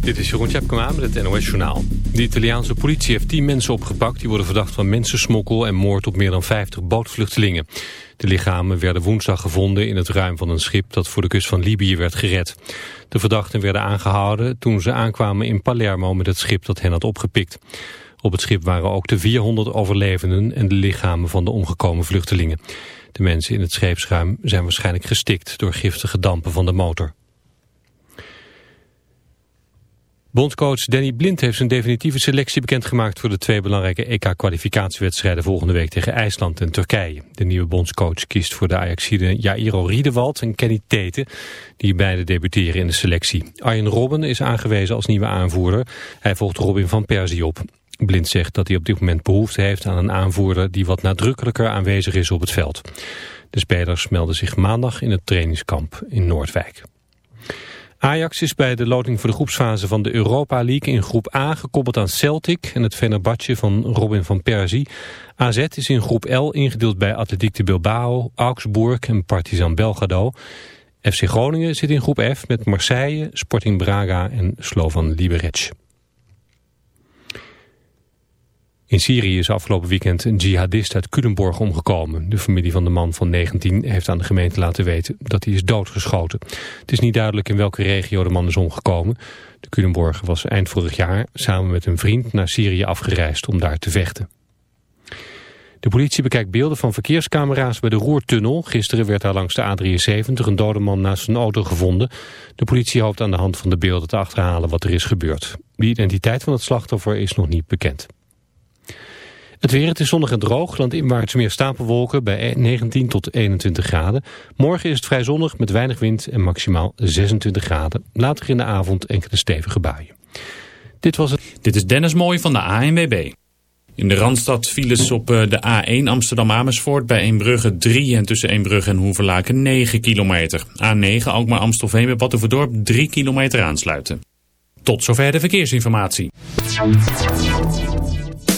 Dit is Jeroen Tjepkema met het NOS Journaal. De Italiaanse politie heeft 10 mensen opgepakt... die worden verdacht van mensensmokkel en moord op meer dan 50 bootvluchtelingen. De lichamen werden woensdag gevonden in het ruim van een schip... dat voor de kust van Libië werd gered. De verdachten werden aangehouden toen ze aankwamen in Palermo... met het schip dat hen had opgepikt. Op het schip waren ook de 400 overlevenden... en de lichamen van de omgekomen vluchtelingen. De mensen in het scheepsruim zijn waarschijnlijk gestikt... door giftige dampen van de motor. Bondscoach Danny Blind heeft zijn definitieve selectie bekendgemaakt voor de twee belangrijke EK-kwalificatiewedstrijden volgende week tegen IJsland en Turkije. De nieuwe bondscoach kiest voor de Ajaxide Jairo Riedewald en Kenny Tete, die beide debuteren in de selectie. Arjen Robben is aangewezen als nieuwe aanvoerder. Hij volgt Robin van Persie op. Blind zegt dat hij op dit moment behoefte heeft aan een aanvoerder die wat nadrukkelijker aanwezig is op het veld. De spelers melden zich maandag in het trainingskamp in Noordwijk. Ajax is bij de loting voor de groepsfase van de Europa League in groep A gekoppeld aan Celtic en het Fenerbahce van Robin van Persie. AZ is in groep L ingedeeld bij Atletiek de Bilbao, Augsburg en Partizan Belgrado. FC Groningen zit in groep F met Marseille, Sporting Braga en Slovan Liberec. In Syrië is afgelopen weekend een jihadist uit Culemborg omgekomen. De familie van de man van 19 heeft aan de gemeente laten weten dat hij is doodgeschoten. Het is niet duidelijk in welke regio de man is omgekomen. De Culemborg was eind vorig jaar samen met een vriend naar Syrië afgereisd om daar te vechten. De politie bekijkt beelden van verkeerscamera's bij de Roertunnel. Gisteren werd daar langs de A73 een dode man naast zijn auto gevonden. De politie hoopt aan de hand van de beelden te achterhalen wat er is gebeurd. De identiteit van het slachtoffer is nog niet bekend. Het weer, het is zonnig en droog. Landinwaarts meer stapelwolken bij 19 tot 21 graden. Morgen is het vrij zonnig met weinig wind en maximaal 26 graden. Later in de avond enkele stevige buien. Dit was het. Dit is Dennis Mooij van de ANWB. In de Randstad files op eh, de A1 Amsterdam-Amersfoort bij Eembrugge 3 en tussen Eembrugge en Hoeverlaken 9 kilometer. A9 Alkmaar-Amstelveen bij Battenverdorp 3 kilometer aansluiten. Tot zover de verkeersinformatie.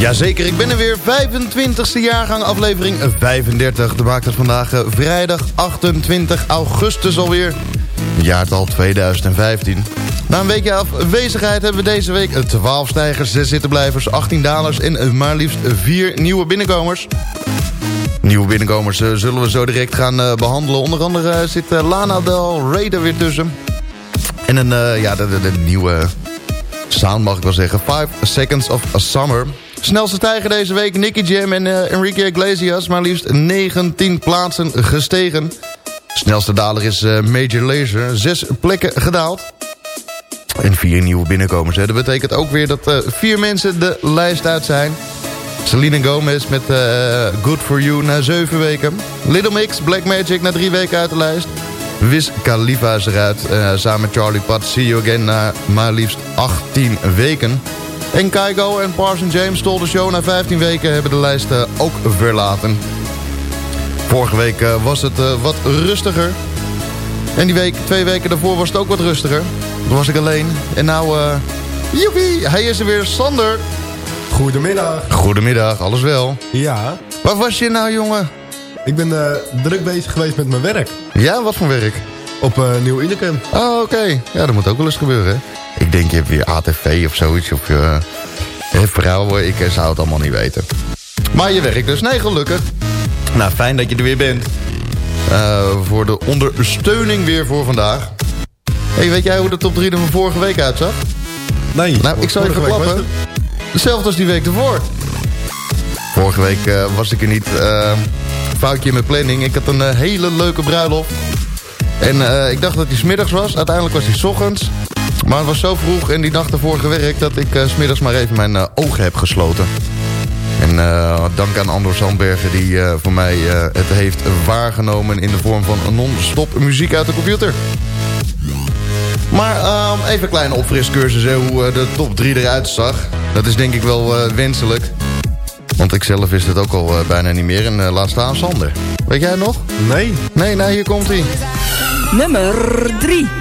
Jazeker, ik ben er weer. 25e jaargang, aflevering 35. De maakt het vandaag eh, vrijdag 28 augustus alweer. Jaartal 2015. Na een weekje afwezigheid hebben we deze week 12 stijgers, 6 zittenblijvers, 18 dalers en eh, maar liefst 4 nieuwe binnenkomers. Nieuwe binnenkomers eh, zullen we zo direct gaan eh, behandelen. Onder andere zit Lana Del Rey er weer tussen. En een, ja, de, nieuwe sound mag ik wel zeggen. 5 Seconds of Summer. Snelste stijger deze week Nicky Jam en eh, Enrique Iglesias. Maar liefst 19 plaatsen gestegen. Snelste daler is eh, Major Lazer. Zes plekken gedaald. En vier nieuwe binnenkomers. Dat betekent ook weer dat eh, vier mensen de lijst uit zijn. Selena Gomez met Good For You na zeven weken. Little Mix, Black Magic na drie weken uit de lijst. Wiz Khalifa is eruit. samen met Charlie Pat, See You Again na maar liefst 18 weken. En Kygo en Parson James stol de show na 15 weken hebben de lijst eh, ook verlaten. Vorige week eh, was het eh, wat rustiger. En die week, twee weken daarvoor was het ook wat rustiger. Toen was ik alleen. En nou, eh joepie, hij is er weer, Sander. Goedemiddag. Goedemiddag, alles wel? Ja, Waar was je nou, jongen? ik ben druk bezig geweest met mijn werk. Ja, wat voor werk? Op eh, Nieuw Unicum. Oh, oké. Ja, dat moet ook wel eens gebeuren, hè? Ik denk, je hebt weer ATV of zoiets. Of je uh, vrouwen, ik eh, zou het allemaal niet weten. Maar je werkt dus. Nee, gelukkig. Nou, fijn dat je er weer bent. Eh, voor de ondersteuning weer voor vandaag. hey, weet jij hoe de top 3 er van vorige week uitzag? Nee. Nou, ik zal week verklappen. was Hetzelfde als die week ervoor. Vorige week was ik er niet. eh, foutje in mijn planning. Ik had een hele leuke bruiloft. En ik dacht dat die smiddags was. Uiteindelijk was die 's ochtends. Maar het was zo vroeg en die nacht ervoor gewerkt... dat ik eh, 's smiddags maar even mijn eh, ogen heb gesloten. En eh, dank aan Andor Sandbergen die eh, voor mij eh, het heeft waargenomen... in de vorm van een non-stop muziek uit de computer. Maar ehm, even een kleine opfriscursus hè, hoe de top 3 eruit zag. Dat is denk ik wel eh, wenselijk. Want ik zelf wist het ook al bijna niet meer. En laat staan Sander. Weet jij het nog? Nee. Nee, nou hier komt hij. Nummer 3.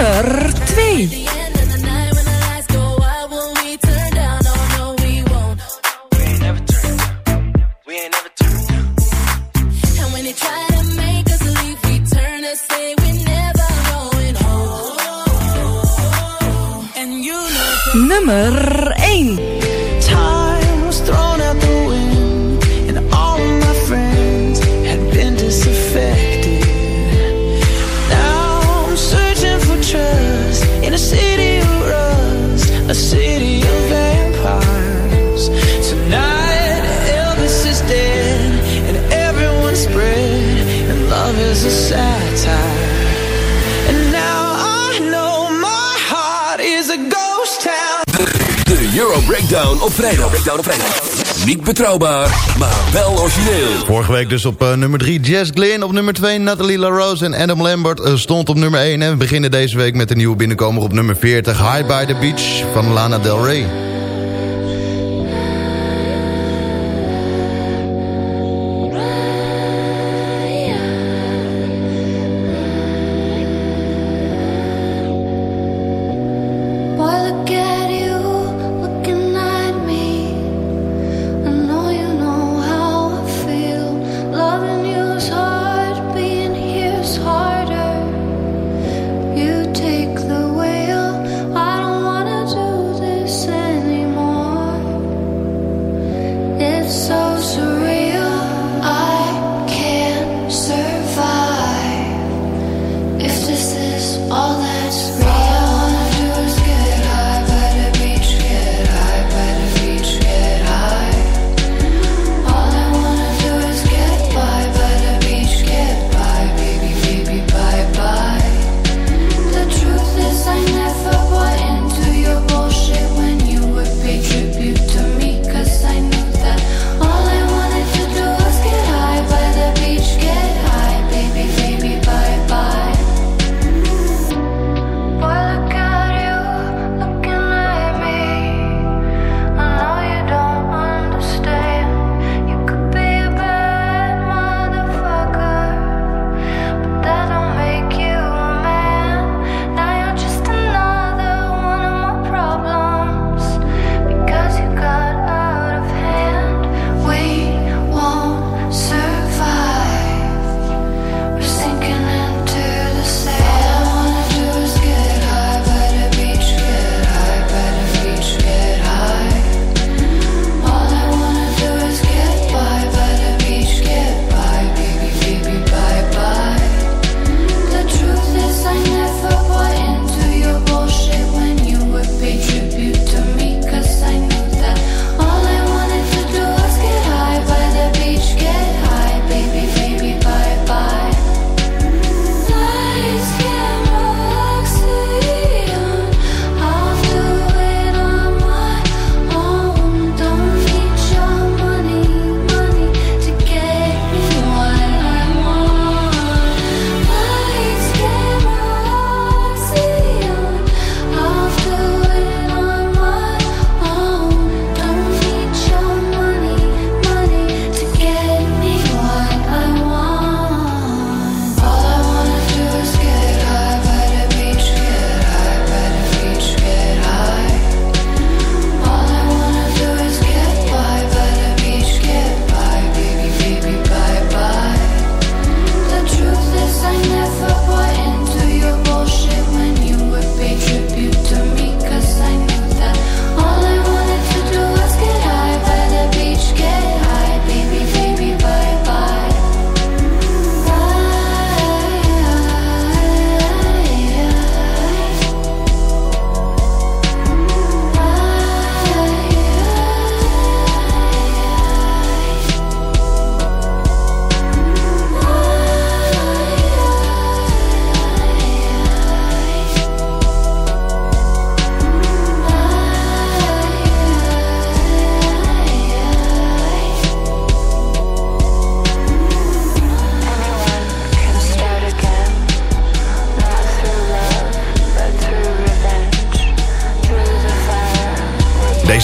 Nummer 2. Breakdown op vrijdag. Breakdown op vrijdag. Niet betrouwbaar, maar wel origineel. Vorige week dus op eh, nummer 3 Jess Glynn. Op nummer 2 Natalie LaRose en Adam Lambert eh, stond op nummer 1. En we beginnen deze week met de nieuwe binnenkomer op nummer 40. High by the Beach van Lana Del Rey.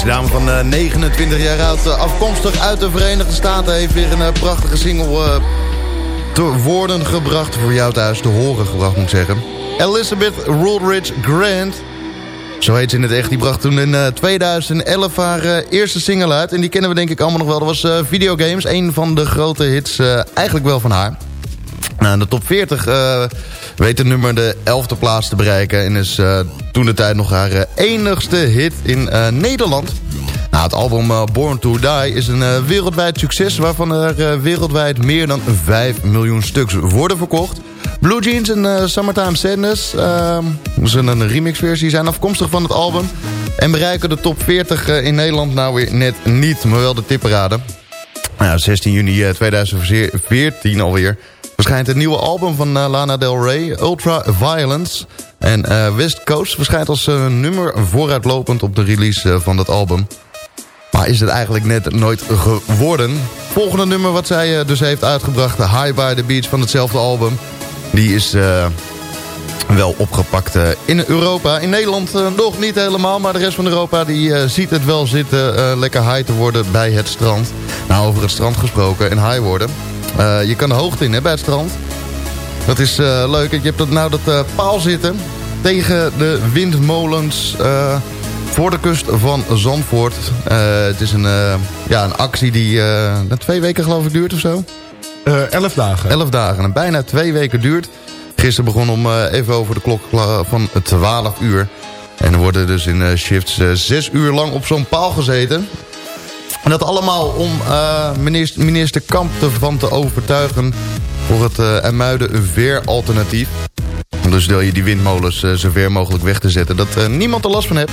Dame van eh, 29 jaar oud, eh, afkomstig uit de Verenigde Staten... heeft weer een eh, prachtige single eh, te worden gebracht. Voor jou thuis te horen gebracht, moet ik zeggen. Elizabeth Rulridge Grant. Zo heet ze in het echt. Die bracht toen in eh, 2011 haar eh, eerste single uit. En die kennen we denk ik allemaal nog wel. Dat was eh, Videogames. Een van de grote hits eh, eigenlijk wel van haar. Nou, de top 40 eh, weet nummer de 11e plaats te bereiken. En is eh, toen de tijd nog haar eh, enigste hit in Nederland. Nou, het album Born to Die is een wereldwijd succes... waarvan er wereldwijd meer dan 5 miljoen stuks worden verkocht. Blue Jeans en Summertime Sadness, uh, dat is een remixversie, zijn afkomstig van het album... en bereiken de top 40 eh, in Nederland nou weer net niet, maar wel de tipperaden. Nou, 16 juni eh, 2014 alweer verschijnt het nieuwe album van eh, Lana Del Rey, Ultra Violence. En eh, West Coast verschijnt als eh, nummer vooruitlopend op de release van dat album. Maar is het eigenlijk net nooit geworden. Volgende nummer wat zij dus heeft uitgebracht, High by the Beach van hetzelfde album. Die is wel opgepakt in Europa. In Nederland nog niet helemaal, maar de rest van Europa die, ziet het wel zitten lekker high te worden bij het strand. Nou, over het strand gesproken en high worden. Eh, je kan de hoogte in hè, bij het strand. Dat is eh, leuk. Je hebt dat, nou dat eh, paal zitten tegen de windmolens voor de kust van Zandvoort. Het is een, ja, een actie die eh, twee weken geloof ik duurt of zo. Elf dagen. Elf dagen en bijna twee weken duurt. Gisteren begon om even over de klok van 12 uur. En er worden dus in shifts zes uur lang op zo'n paal gezeten. En dat allemaal om eh, minister, minister Kamp ervan te overtuigen... voor het uh, Ermuiden veeralternatief. Dus wil je die windmolens eh, zo ver mogelijk weg te zetten... dat eh, niemand er last van heeft.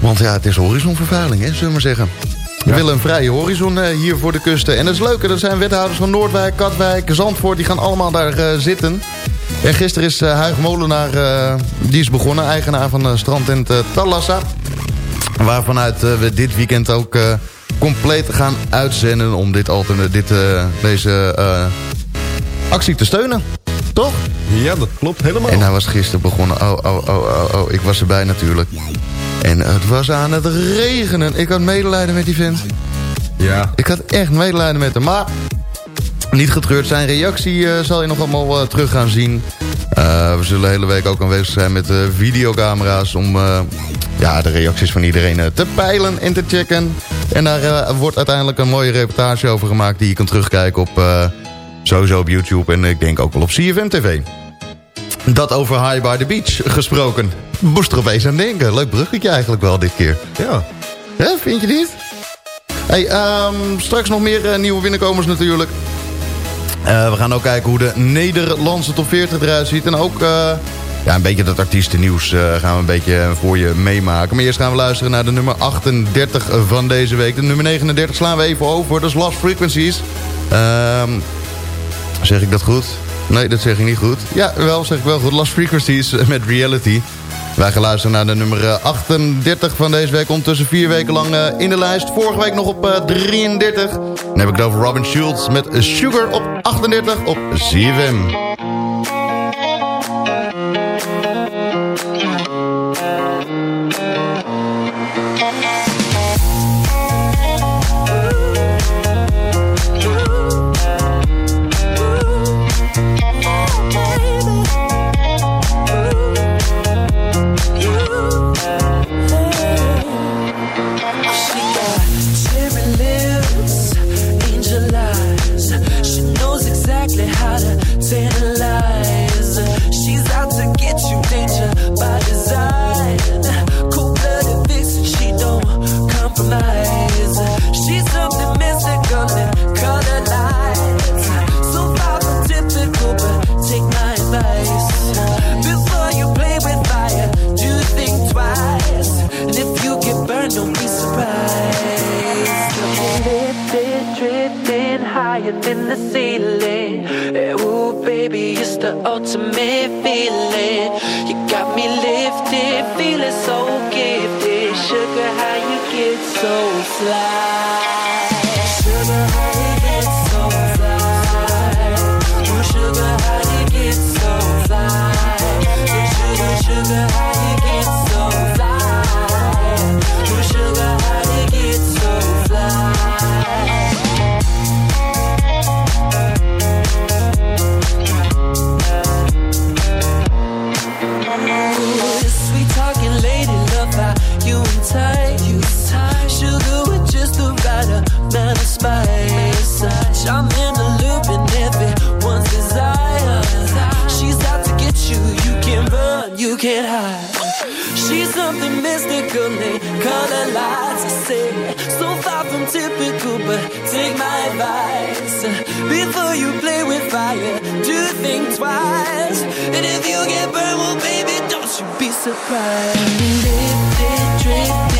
Want ja, het is horizonvervuiling, hè, zullen we maar zeggen. We willen een vrije horizon eh, hier voor de kusten. En dat is leuk, dat zijn wethouders van Noordwijk, Katwijk, Zandvoort... die gaan allemaal daar eh, zitten. En gisteren is Huig Molenaar, eh, die is begonnen... eigenaar van strandtent Talassa. Waarvanuit uh, we dit weekend ook uh, compleet gaan uitzenden... om dit dit, uh, deze actie te steunen. Toch? Ja, dat klopt helemaal. En hij was gisteren begonnen. Oh, oh, oh, oh, oh. Ik was erbij natuurlijk. En het was aan het regenen. Ik had medelijden met die vent. Ja. Ik had echt medelijden met hem. Maar niet getreurd. Zijn reactie uh, zal je nog allemaal uh, terug gaan zien. Uh, we zullen de hele week ook aanwezig zijn met videocamera's... om ja, de reacties van iedereen te peilen en te checken. En daar wordt uiteindelijk een mooie reportage over gemaakt... die je kan terugkijken op sowieso op YouTube... en ik denk ook wel op CFM TV. Dat over High by the Beach gesproken. Moest er opeens aan denken. Leuk bruggetje eigenlijk wel dit keer. Ja. Ja, vind je niet? Hey, um, straks nog meer nieuwe binnenkomers natuurlijk. Uh, we gaan ook kijken hoe de Nederlandse top 40 eruit ziet. En ook uh, ja, een beetje dat artiestennieuws gaan we een beetje voor je meemaken. Maar eerst gaan we luisteren naar de nummer 38 van deze week. De nummer 39 slaan we even over. Dat is Lost Frequencies. Um, zeg ik dat goed? Nee, dat zeg ik niet goed. Ja, wel, zeg ik wel goed. Lost Frequencies met Reality. Wij gaan luisteren naar de nummer 38 van deze week. Ondertussen vier weken lang uh, in de lijst. Vorige week nog op uh, 33. Dan heb ik over Robin Schultz met Sugar op 38 op ZFM. She's something mystical, mystically color lights. I say, so far from typical, but take my advice. Before you play with fire, do think twice. And if you get burned, well, baby, don't you be surprised. Lifted, drifting higher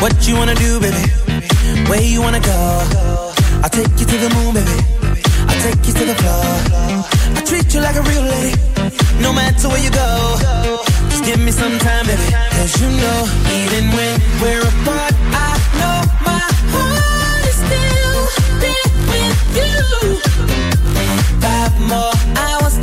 What you wanna do, baby? Where you wanna go? I'll take you to the moon, baby. I'll take you to the floor. I treat you like a real lady, no matter where you go. Just give me some time, baby. Cause you know, even when we're apart, I know my heart is still there with you. Five more hours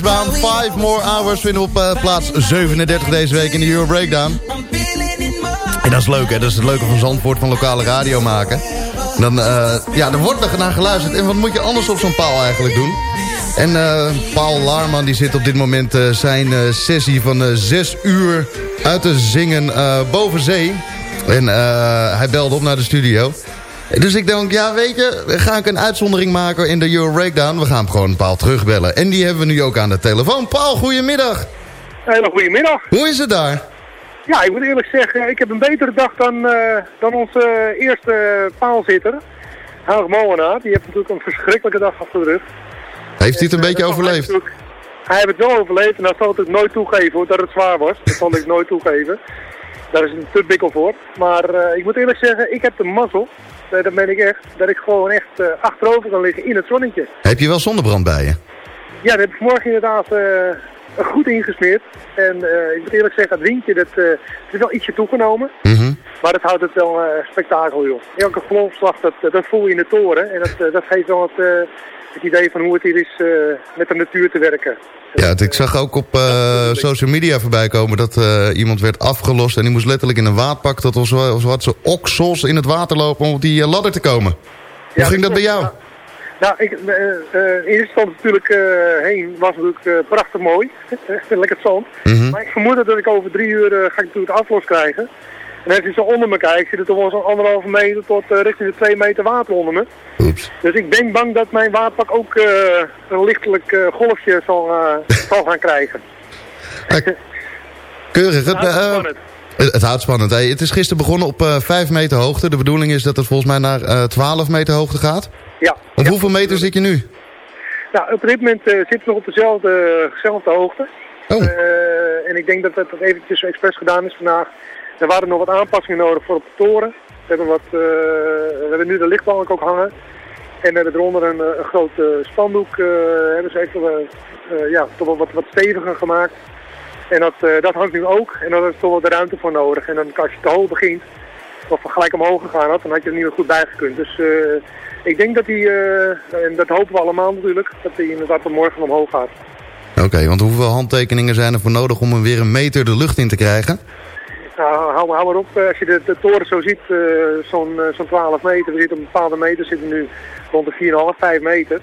Brown, 5 More Hours vinden op uh, plaats 37 deze week in de Euro Breakdown. En dat is leuk, hè? Dat is het leuke van Zandvoort, van lokale radio maken. Dan, uh, ja, er wordt er naar geluisterd. En wat moet je anders op zo'n paal eigenlijk doen? En uh, Paul Laarman die zit op dit moment zijn sessie van 6 uur uit te zingen boven zee. En hij belde op naar de studio. Dus ik denk, ja weet je, ga ik een uitzondering maken in de Euro Breakdown. We gaan hem gewoon Paul terugbellen. En die hebben we nu ook aan de telefoon. Paul, goedemiddag. Hele goede middag. Hoe is het daar? Ja, ik moet eerlijk zeggen, ik heb een betere dag dan, eh, dan onze eerste paalzitter. Haag Molenaar. Die heeft natuurlijk een verschrikkelijke dag achter de rug. Heeft hij het een En, eh, beetje hij overleefd? Hij heeft het wel overleefd en dat zal ik nooit toegeven hoor, dat het zwaar was. Dat zal ik nooit toegeven. Daar is een te bikkel voor. Maar eh, ik moet eerlijk zeggen, ik heb de mazzel, eh, dat ben ik echt, dat ik gewoon echt eh, achterover kan liggen in het zonnetje. Heb je wel zonnebrand bij je? Ja, dat heb ik vanmorgen inderdaad eh, goed ingesmeerd. En eh, ik moet eerlijk zeggen, het windje, dat, het is wel ietsje toegenomen. Mhm. Maar dat houdt het wel eh, spektakel, joh. Elke golfslag, dat, dat voel je in de toren. En dat, dat geeft wel het, het idee van hoe het hier is met de natuur te werken. Ja, ik zag ook op social media voorbij komen dat iemand werd afgelost... en die moest letterlijk in een waadpak tot als, wat ze oksels in het water lopen om op die ladder te komen. Hoe ging dat bij jou? Nou, ik, eh, eh, in eerste instantie natuurlijk eh, heen was natuurlijk prachtig mooi. Lekker het zand. Mhm. Maar ik vermoed dat ik over drie uur ga ik natuurlijk het aflos krijgen. En als je zo onder me kijkt, zit er toch wel zo'n anderhalve meter tot richting de twee meter water onder me. Dus ik ben bang dat mijn waterpak ook een lichtelijk golfje zal, zal gaan krijgen. Keurig. Het, Nou, spannend. Het, het houdt spannend. Hey, het is gisteren begonnen op eh 5 meter hoogte. De bedoeling is dat het volgens mij naar eh 12 meter hoogte gaat. Ja. Op hoeveel meter zit je nu? Nou, op dit moment eh, zitten we nog op dezelfde, dezelfde hoogte. Oh. En ik denk dat dat eventjes expres gedaan is vandaag. Er waren nog wat aanpassingen nodig voor op de toren. We hebben, wat, we hebben nu de lichtbalk ook hangen. En hebben eronder een, een groot eh, spandoek. eh, hebben ze even ja, toch wel wat, wat steviger gemaakt. En dat, eh, dat hangt nu ook. En daar is toch wel de ruimte voor nodig. En dan als je te hoog begint, of gelijk omhoog gegaan had, dan had je er niet meer goed bij gekund. Dus eh, ik denk dat hij, eh, en dat hopen we allemaal natuurlijk, dat hij inderdaad morgen omhoog gaat. Oké, want hoeveel handtekeningen zijn er voor nodig om hem weer een meter de lucht in te krijgen? Nou, hou, hou maar op, als je de, de toren zo ziet, zo'n zo'n 12 meter, we zitten op een bepaalde meter, zitten nu rond de 4,5, 5 meter.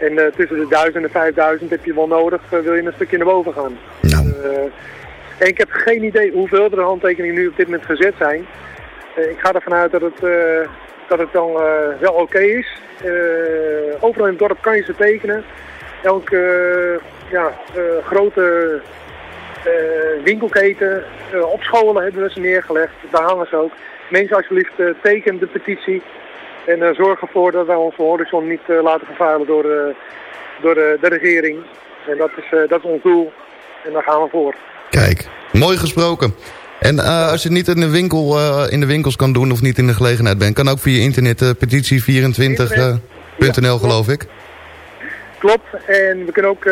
En eh, tussen de 1000 en de 5000 heb je wel nodig, eh, wil je een stukje naar boven gaan. Nou. Eh, en ik heb geen idee hoeveel er de handtekeningen nu op dit moment gezet zijn. Ik ga ervan uit dat het, dat het wel, eh, wel oké is. Overal in het dorp kan je ze tekenen. Elke ja, grote winkelketen, op scholen hebben we ze neergelegd. Daar hangen ze ook. Mensen alsjeblieft teken de petitie. En uh, zorg ervoor dat wij onze horizon niet uh, laten vervuilen door, uh, door de, de regering. En dat is, dat is ons doel. En daar gaan we voor. Kijk, mooi gesproken. En als je het niet in de, winkel, in de winkels kan doen of niet in de gelegenheid bent... kan ook via internet uh, petitie24.nl geloof ik. Klopt. En we kunnen ook...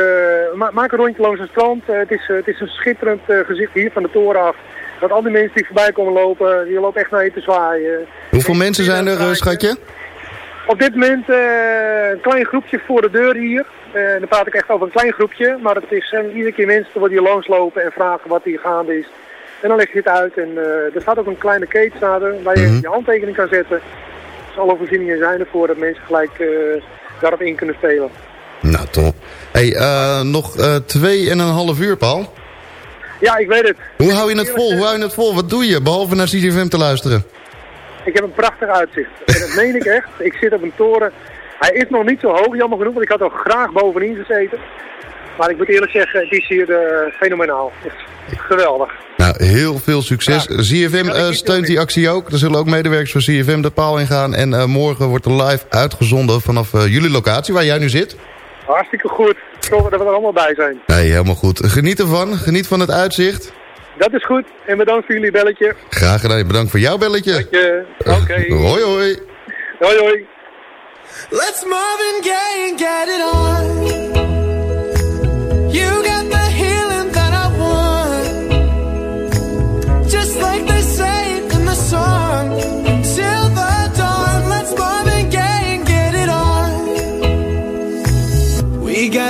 Ma maak een rondje langs het strand. het, is, het is een schitterend gezicht hier van de toren af. Dat al die mensen die voorbij komen lopen, die lopen echt naar je te zwaaien. Hoeveel en mensen zijn er, schatje? Op dit moment een klein groepje voor de deur hier. dan praat ik echt over een klein groepje. Maar het is iedere keer mensen die hier langslopen en vragen wat hier gaande is. En dan leg je het uit en uh, er staat ook een kleine keten waar je mm -hmm. je handtekening kan zetten. Dus alle voorzieningen zijn ervoor dat mensen gelijk uh, daarop in kunnen spelen. Nou, top. Hey, uh, nog twee en een half uur, Paul. Ja, ik weet het. Hoe hou je het vol? Hoe hou je het vol? Wat doe je, behalve naar CGFM te luisteren? Ik heb een prachtig uitzicht. En dat meen ik echt. Ik zit op een toren. Hij is nog niet zo hoog, jammer genoeg, want ik had er graag bovenin gezeten. Maar ik moet eerlijk zeggen, het is hier fenomenaal. Echt geweldig. Nou, heel veel succes. Ja. ZFM uh, steunt die actie ook. Er zullen ook medewerkers van ZFM de paal ingaan. En uh, morgen wordt er live uitgezonden vanaf jullie locatie, waar jij nu zit. Hartstikke goed. Zorgen dat we er allemaal bij zijn. Nee, helemaal goed. Geniet ervan. Geniet van het uitzicht. Dat is goed. En bedankt voor jullie belletje. Graag gedaan. Bedankt voor jouw belletje. Oké. Okay. hoi hoi. Hoi hoi. Let's Marvin Gaye and get it on. You got the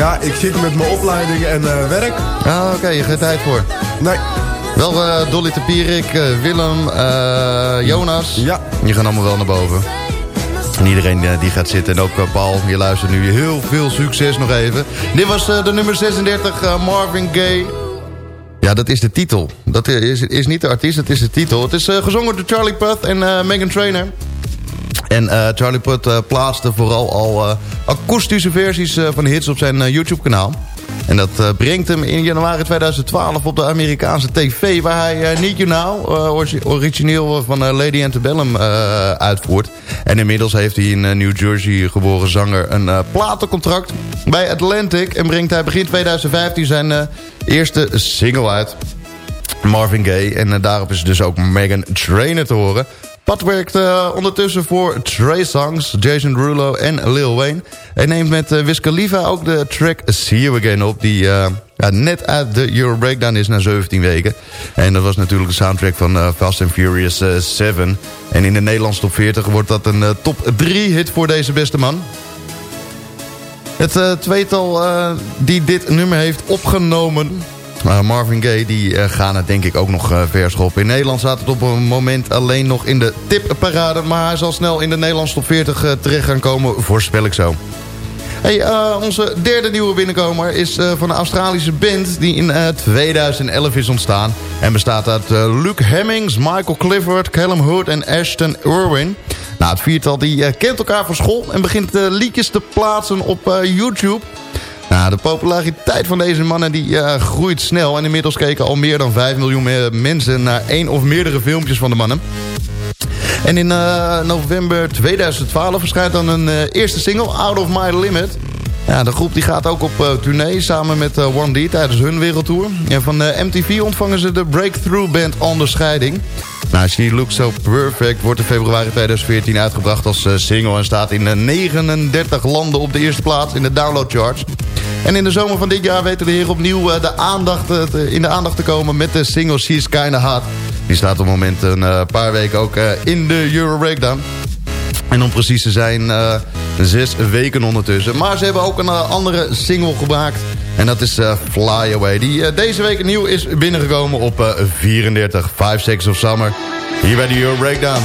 Ja, ik zit met mijn opleiding en eh, werk. Ah, oké, je geen tijd voor. Nee. Wel eh, Dolly Tapierik, eh, Willem, Jonas. Ja. Die gaan allemaal wel naar boven. En iedereen die gaat zitten. En ook Paul, je luistert nu. Heel veel succes nog even. Dit was de nummer 36, eh, Marvin Gaye. Ja, dat is de titel. Dat is, is niet de artiest, dat is de titel. Het is gezongen door Charlie Puth en Megan Trainor. En eh, Charlie Puth eh, plaatste vooral al eh, akoestische versies van hits op zijn YouTube-kanaal. En dat brengt hem in januari 2012 op de Amerikaanse tv... waar hij Need You Now, origi- origineel van Lady Antebellum, uitvoert. En inmiddels heeft hij in New Jersey geboren zanger een platencontract bij Atlantic... en brengt hij begin 2015 zijn eerste single uit... Marvin Gaye. En daarop is dus ook Megan Trainor te horen. Pat werkt eh, ondertussen voor Trey Songs, Jason Derulo en Lil Wayne. Hij neemt met uh, Wiz Khalifa ook de track See You Again op... die eh, net uit de Euro Breakdown is na 17 weken. En dat was natuurlijk de soundtrack van eh, Fast and Furious eh, 7. En in de Nederlandse top 40 wordt dat een eh, top 3 hit voor deze beste man. Het eh, tweetal eh, die dit nummer heeft opgenomen... Uh, Marvin Gaye, die uh, gaan het denk ik ook nog uh, verschoppen. In Nederland staat het op een moment alleen nog in de tipparade... maar hij zal snel in de Nederlandse top 40 uh, terecht gaan komen, voorspel ik zo. Hey, onze derde nieuwe binnenkomer is van een Australische band... die in uh, 2011 is ontstaan. En bestaat uit Luke Hemmings, Michael Clifford, Callum Hood en Ashton Irwin. Nou, het viertal die kent elkaar van school... en begint liedjes te plaatsen op YouTube... Nou, de populariteit van deze mannen die, uh, groeit snel. En inmiddels keken al meer dan 5 miljoen mensen naar één of meerdere filmpjes van de mannen. En in uh, november 2012 verschijnt dan een uh, eerste single, Out of My Limit. Ja, de groep die gaat ook op uh, tournee samen met uh, One D tijdens hun wereldtour. En van uh, MTV ontvangen ze de Breakthrough Band onderscheiding. Nou, She Looks So Perfect wordt in februari 2014 uitgebracht als single... en staat in 39 landen op de eerste plaats in de download charts. En in de zomer van dit jaar weten de heren opnieuw de aandacht, in de aandacht te komen met de single She's Kinda Hot. Die staat op het moment een paar weken ook in de Euro Breakdown. En om precies te zijn, zes weken ondertussen. Maar ze hebben ook een andere single gemaakt. En dat is Fly Away. Die deze week nieuw is binnengekomen op 34. 5 Seconds of Summer. Hier bij de Euro Breakdown.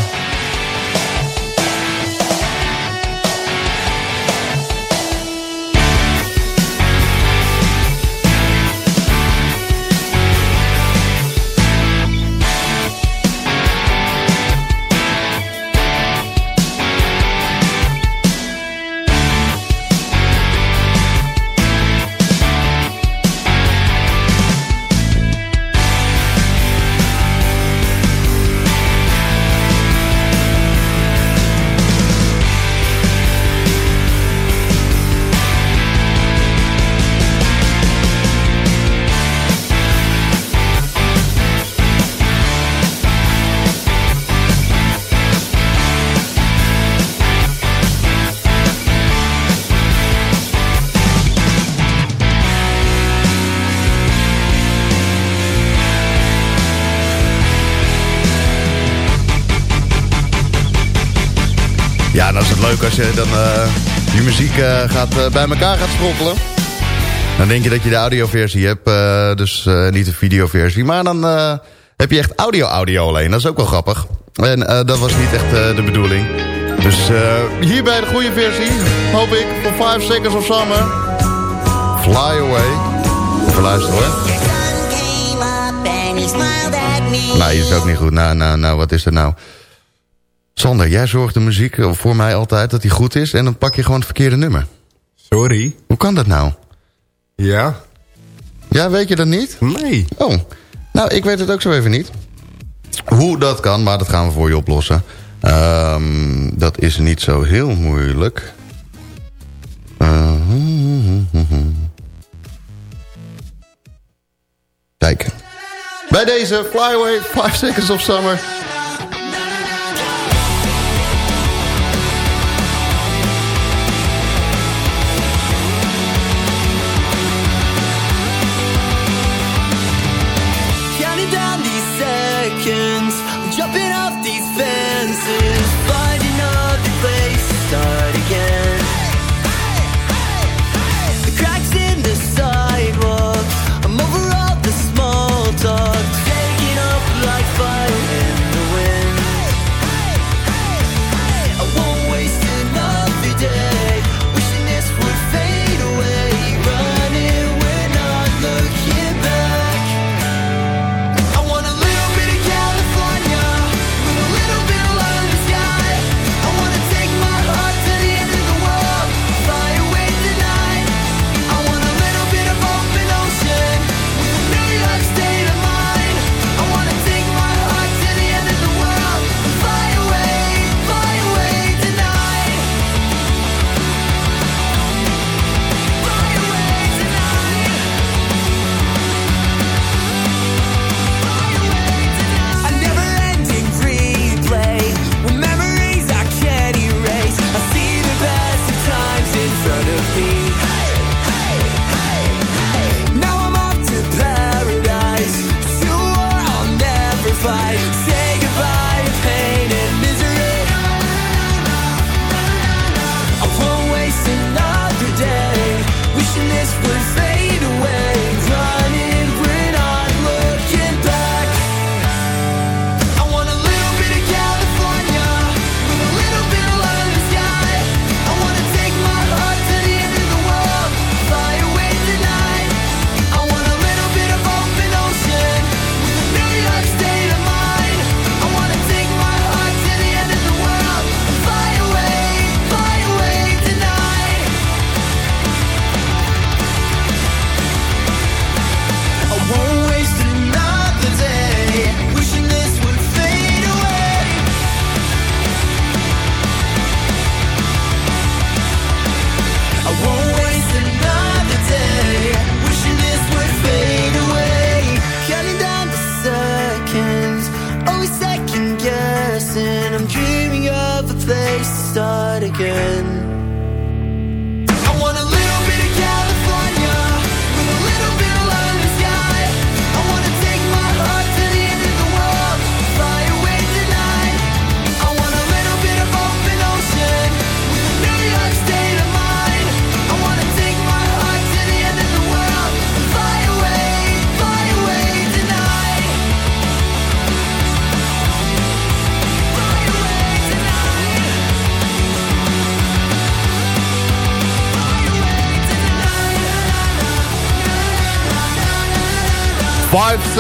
Leuk als je dan je muziek uh, gaat, uh, bij elkaar gaat sprokkelen. Dan denk je dat je de audioversie hebt, dus niet de videoversie. Maar dan heb je echt audio-audio alleen. Dat is ook wel grappig. En dat was niet echt de bedoeling. Dus hier bij de goede versie, hoop ik, voor 5 Seconds of Summer. Fly Away. Even luisteren hoor. Nou, hier is ook niet goed. Nou, nou, nou, wat is er nou? Sander, jij zorgt de muziek eh, voor mij altijd dat die goed is... en dan pak je gewoon het verkeerde nummer. Sorry? Hoe kan dat nou? Ja. Ja, weet je dat niet? Nee. Oh, nou, ik weet het ook zo even niet. Hoe dat kan, maar dat gaan we voor je oplossen. Ehm, dat is niet zo heel moeilijk. Eh, kijk. Bij deze Flyway, 5 Seconds of Summer...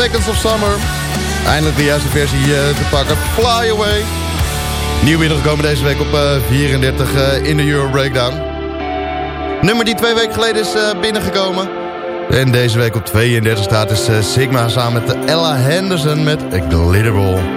Seconds of Summer. Eindelijk de juiste versie eh, te pakken. Fly Away. Nieuw binnengekomen deze week op eh, 34 eh, in de Euro Breakdown. Nummer die twee weken geleden is binnengekomen. En deze week op 32 staat is Sigma samen met Ella Henderson met Glitterball.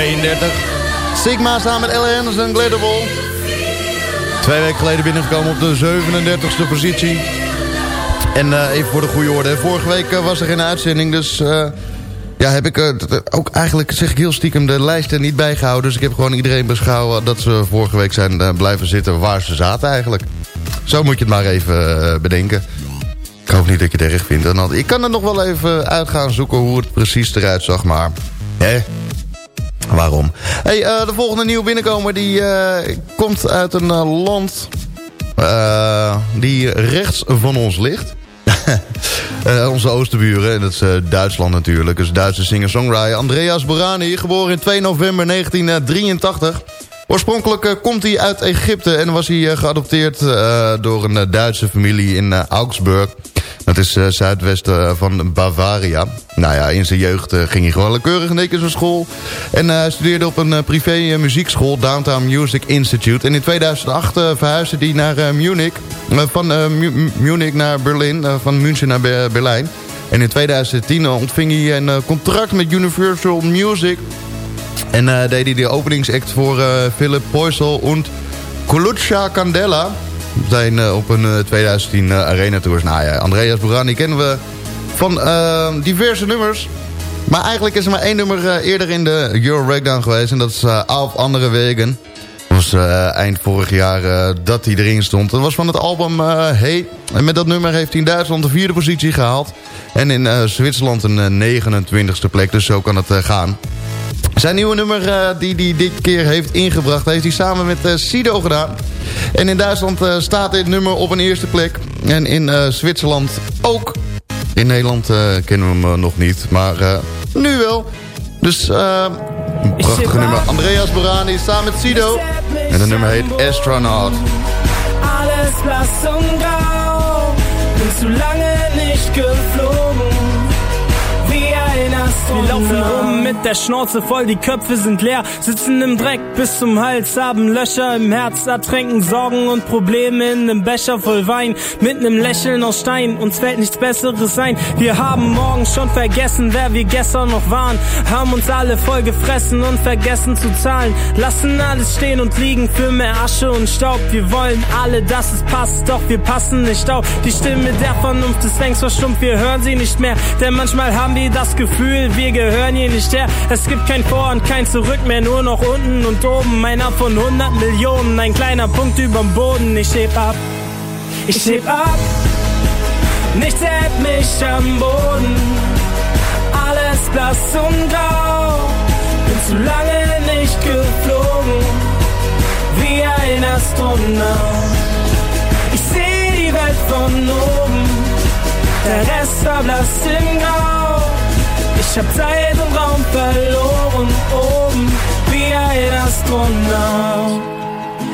32. Sigma samen met Ella Anderson, Glitterball. Twee weken geleden binnengekomen op de 37e positie. En eh, even voor de goede orde. Vorige week eh, was er geen uitzending, dus... eh, ja, heb ik ook eigenlijk, zeg ik heel stiekem, de lijsten niet bijgehouden. Dus ik heb gewoon iedereen beschouwen dat ze vorige week zijn blijven zitten waar ze zaten eigenlijk. Zo moet je het maar even bedenken. Ik hoop niet dat je het erg vindt. Ik kan er nog wel even uit gaan zoeken hoe het precies eruit zag, maar... Hè? Waarom? Eh, de volgende nieuwe binnenkomer die eh, komt uit een eh, land die rechts van ons ligt. Onze oosterburen, en dat is Duitsland natuurlijk. Dus Duitse singer-songwriter Andreas Borani, geboren in 2 november 1983. Oorspronkelijk komt hij uit Egypte en was hij geadopteerd door een Duitse familie in Augsburg. Dat is eh, zuidwesten van Bavaria. Nou ja, in zijn jeugd eh, ging hij gewoon keurig naar school. En eh, hij studeerde op een eh, privé eh, muziekschool, Downtown Music Institute. En in 2008 eh, verhuisde hij naar eh, Munich. Eh, van eh, Mu- Munich naar Berlin, eh, van München naar Be- Berlijn. En in 2010 ontving hij een eh, contract met Universal Music... En eh, deed hij de openingsact voor eh, Philip Poisel en Coluccia Candela. Zijn eh, op een eh, 2010 eh, Arena Tours. Nou ja, Andreas Borani kennen we van eh, diverse nummers. Maar eigenlijk is er maar één nummer eh, eerder in de Euro Breakdown geweest. En dat is eh Auf andere wegen. Dat was eh, eind vorig jaar eh, dat hij erin stond. Dat was van het album eh, Hey. En met dat nummer heeft hij in Duitsland de vierde positie gehaald. En in eh, Zwitserland een eh, 29ste plek. Dus zo kan het eh, gaan. Zijn nieuwe nummer eh, die hij dit keer heeft ingebracht... heeft hij samen met eh, Sido gedaan. En in Duitsland eh, staat dit nummer op een eerste plek. En in Zwitserland ook. In Nederland kennen we hem nog niet. Maar nu wel. Dus een prachtige nummer. Andreas Borani samen met Sido. En het nummer heet Astronaut. Alles blass und grau, bin zu lange Wir laufen rum mit der Schnauze voll, die Köpfe sind leer, sitzen im Dreck bis zum Hals, haben Löcher im Herz, ertränken Sorgen und Probleme in einem Becher voll Wein, mit nem Lächeln aus Stein, uns fällt nichts Besseres ein. Wir haben morgen schon vergessen, wer wir gestern noch waren, haben uns alle voll gefressen und vergessen zu zahlen, lassen alles stehen und liegen für mehr Asche und Staub. Wir wollen alle, dass es passt, doch wir passen nicht auf. Die Stimme der Vernunft ist längst verstummt, wir hören sie nicht mehr, denn manchmal haben wir das Gefühl, wir gehören hier nicht her. Es gibt kein Vor und kein Zurück mehr, nur noch unten und oben. Einer von 100 Millionen, ein kleiner Punkt überm Boden. Ich heb ab, ich heb ab, nichts hält mich am Boden. Alles blass und grau, bin zu lange nicht geflogen, wie ein Astronaut. Ich seh die Welt von oben, der Rest verblasst im Grau. Ich hab Zeit und Raum verloren, oben wie ein Astronaut.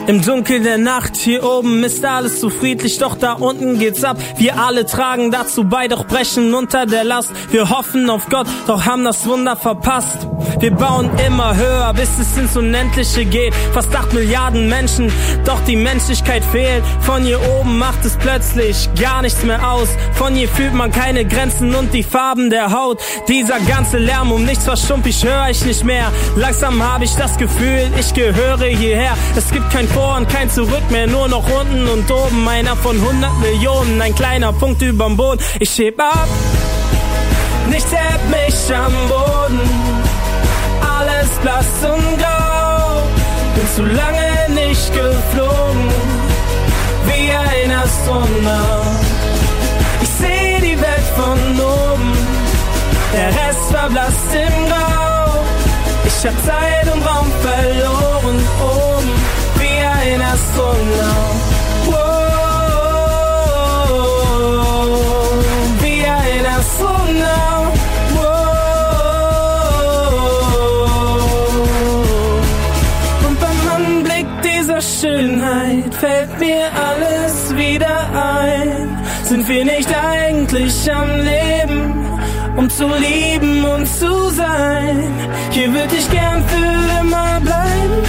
Im Dunkel der Nacht hier oben ist alles so friedlich, doch da unten geht's ab. Wir alle tragen dazu bei, doch brechen unter der Last. Wir hoffen auf Gott, doch haben das Wunder verpasst. Wir bauen immer höher, bis es ins Unendliche geht. Fast acht Milliarden Menschen, doch die Menschlichkeit fehlt. Von hier oben macht es plötzlich gar nichts mehr aus. Von hier fühlt man keine Grenzen und die Farben der Haut. Dieser ganze Lärm um nichts verstummt, ich höre ich nicht mehr. Langsam habe ich das Gefühl, ich gehöre hierher. Es gibt kein Vor und kein Zurück mehr, nur noch unten und oben. Einer von 100 Millionen, ein kleiner Punkt überm Boden. Ich heb ab, nichts hält mich am Boden. Alles blass und grau, bin zu lange nicht geflogen, wie ein Astronaut. Ich seh die Welt von oben, der Rest verblasst im Grau. Ich hab Zeit und Raum verloren, Astronaut. Wow, wie ein Astronaut. Wow. Und beim Anblick dieser Schönheit fällt mir alles wieder ein. Sind wir nicht eigentlich am Leben, um zu lieben und zu sein? Hier würde ich gern für immer bleiben,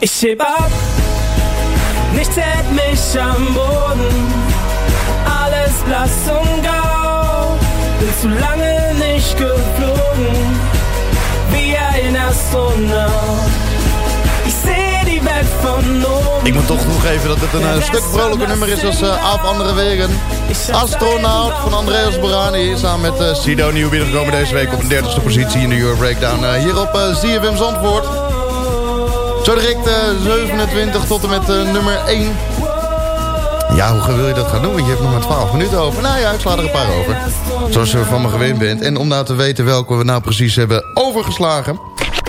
Ich heb ab, Nichts hält mich am Boden, alles blass und grau. Bin zu lange nicht geflogen, wie ein Astronaut. Ich seh die Welt von oben. Ik moet toch toegeven dat het een eh, stuk vrolijker nummer is als uh, Aap Andere Wegen. Astronaut van Andreas Borani. Samen met uh, Sido nieuw binnengekomen deze week op de 30ste positie in de Euro Breakdown. Uh, hier op uh, ZFM Zandvoort. Zo direct 27 tot en met nummer 1. Ja, hoe wil je dat gaan doen? Want je hebt nog maar 12 minuten over. Nou ja, ik sla er een paar over. Zoals je van me gewend bent. En om nou te weten welke we nou precies hebben overgeslagen...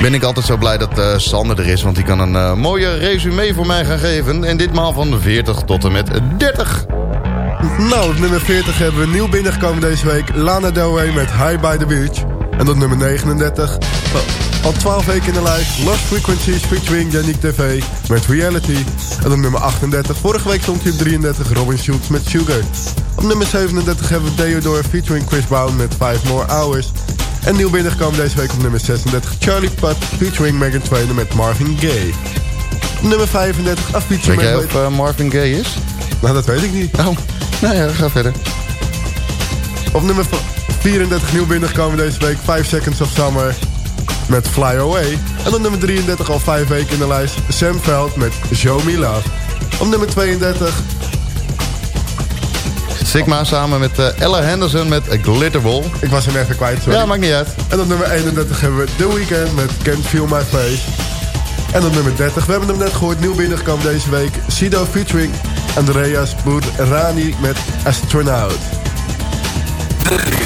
ben ik altijd zo blij dat uh, Sander er is. Want die kan een mooie resume voor mij gaan geven. En ditmaal van 40 tot en met 30. Nou, nummer 40 hebben we nieuw binnengekomen deze week. Lana Del Rey met High by the Beach. En op nummer 39, al 12 weken in de lijst, Lost Frequencies featuring Yannick TV met Reality. En op nummer 38, vorige week stond hij op 33, Robin Schulz met Sugar. Op nummer 37 hebben we Theodore featuring Chris Brown met 5 More Hours. En nieuw binnengekomen deze week op nummer 36, Charlie Putt featuring Megan Trainor met Marvin Gaye. Op nummer 35, Avicii Weet jij of uh, Marvin Gaye is? Nou, dat weet ik niet. Oh, nou ja, ga verder. Op nummer 34 nieuw binnengekomen deze week, 5 Seconds of Summer met Fly Away. En op nummer 33 al 5 weken in de lijst, Sam Veld met Show Me Love. Op nummer 32... Sigma samen met uh, Ella Henderson met Glitterball. Ik was hem even kwijt, sorry. Ja, maakt niet uit. En op nummer 31 hebben we The Weeknd met Can't Feel My Face. En op nummer 30, we hebben hem net gehoord, nieuw binnengekomen deze week. Sido featuring Andreas Rani met Astronaut.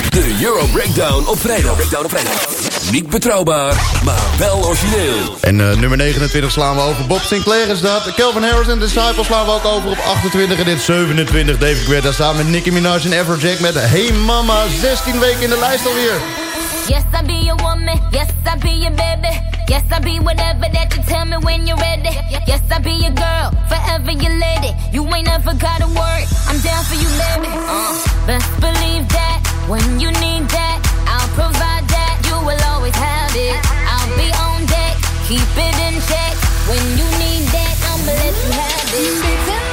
De Euro Breakdown op vrijdag. Breakdown op vrijdag. Niet betrouwbaar, maar wel origineel. En uh, nummer 29 slaan we over. Bob Sinclair is dat. Kelvin Harris en Disciple slaan we ook over op 28. En dit 27. David Guetta samen met Nicki Minaj en Everjack met Hey Mama. 16 weken in de lijst alweer. Yes, I be your woman. Yes, I be your baby. Yes, I be whatever that you tell me when you're ready. Yes, I be your girl, forever your lady. You ain't never got a word. I'm down for you, baby. Uh, best believe that when you need that, I'll provide will always have it. I'll be on deck, keep it in check. When you need that, I'ma let you have it.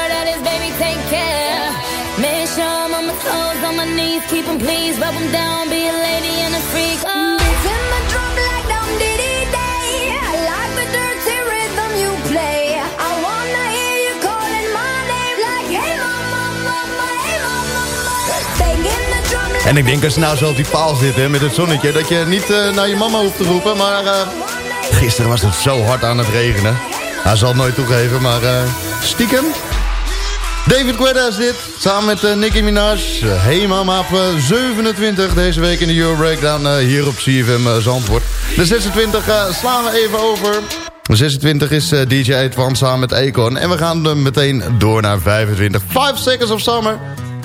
on my knees, keep him please, rub him down, be a lady and a freak. Oh. Beats in my drum like dum diddy day. I like the dirty rhythm you play. I wanna hear you calling my name like hey mama, mama, hey mama, mama. Banging the drum like En ik denk als je nou zo op die paal zit hè, met het zonnetje... dat je niet uh, naar je mama hoeft te roepen, maar... Uh, gisteren was het zo hard aan het regenen. Hij zal het nooit toegeven, maar uh, stiekem... David Guetta is dit, samen met eh, Nicki Minaj. Uh, hey mama op eh, 27 deze week in de Euro Breakdown eh, hier op CFM Zandvoort. De 26 eh, slaan we even over. De 26 is DJ Edwan samen met Akon. En we gaan meteen door naar 25. 5 Seconds of Summer.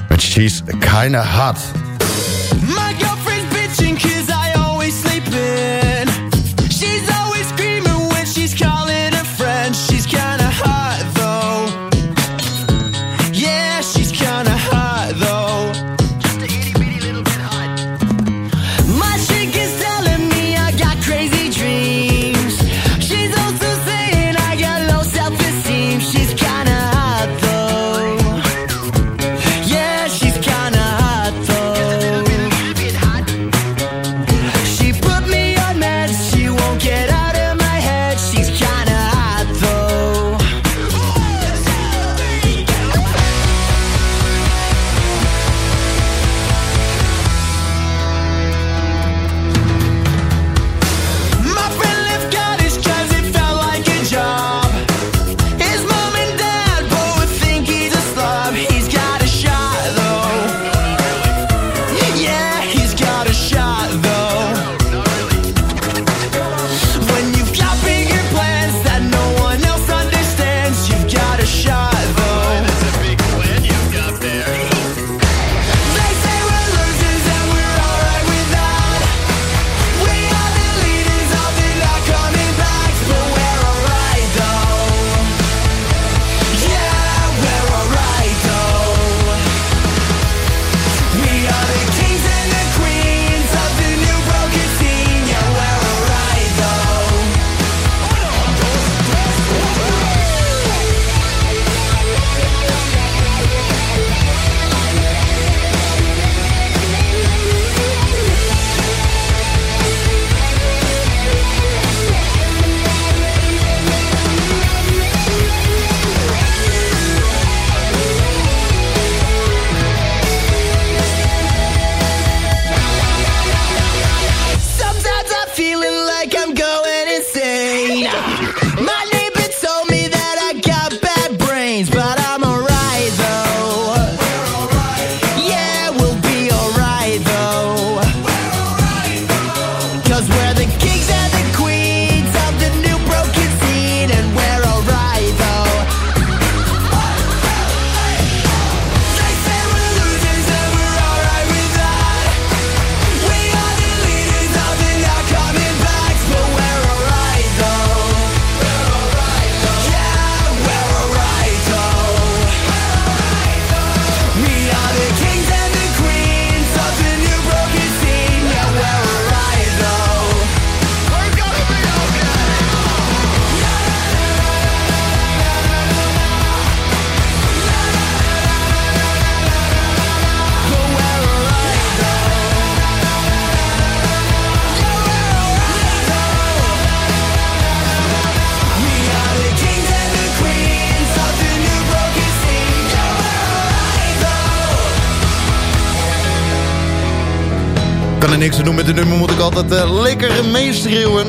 Met She's Kinda Hot. De nummer, moet ik altijd eh, lekker meeschreeuwen.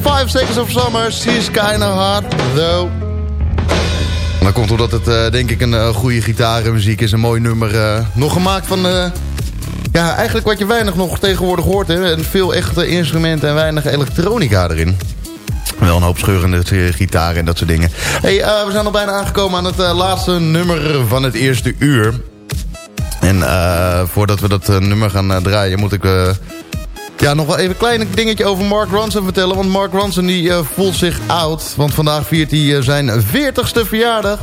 5 Seconds of Summer, she's kinda hot, though. En dat komt omdat het eh, denk ik een eh, goede gitarenmuziek is. Een mooi nummer. nog gemaakt van... ja, eigenlijk wat je weinig nog tegenwoordig hoort. Hè? En veel echte instrumenten en weinig elektronica erin. Wel een hoop scheurende gitaren en dat soort dingen. Hey, we zijn al bijna aangekomen aan het laatste nummer van het eerste uur. En voordat we dat nummer gaan draaien, moet ik... ja, nog wel even een klein dingetje over Mark Ronson vertellen. Want Mark Ronson die, eh, voelt zich oud. Want vandaag viert hij eh, zijn 40ste verjaardag.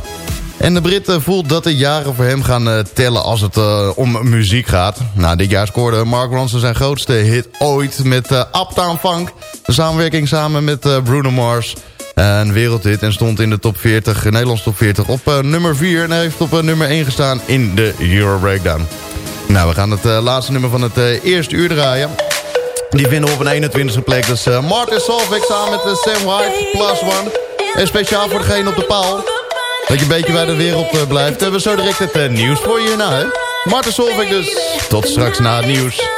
En de Brit voelt dat de jaren voor hem gaan eh, tellen als het om muziek gaat. Nou, dit jaar scoorde Mark Ronson zijn grootste hit ooit met Uptown Funk. De samenwerking samen met Bruno Mars. Een wereldhit en stond in de top 40, eh, Nederlands top 40 op nummer 4. En heeft op nummer 1 gestaan in de Euro Breakdown. Nou, we gaan het laatste nummer van het eerste uur draaien. Die vinden op een 21e plek. Is eh, Martin Solveig samen met eh, Sam White, plus one. En speciaal voor degene op de paal. Dat je een beetje bij de wereld eh, blijft. Hebben we zo direct het nieuws voor je hierna, hè? Martin Solveig dus. Tot straks na het nieuws.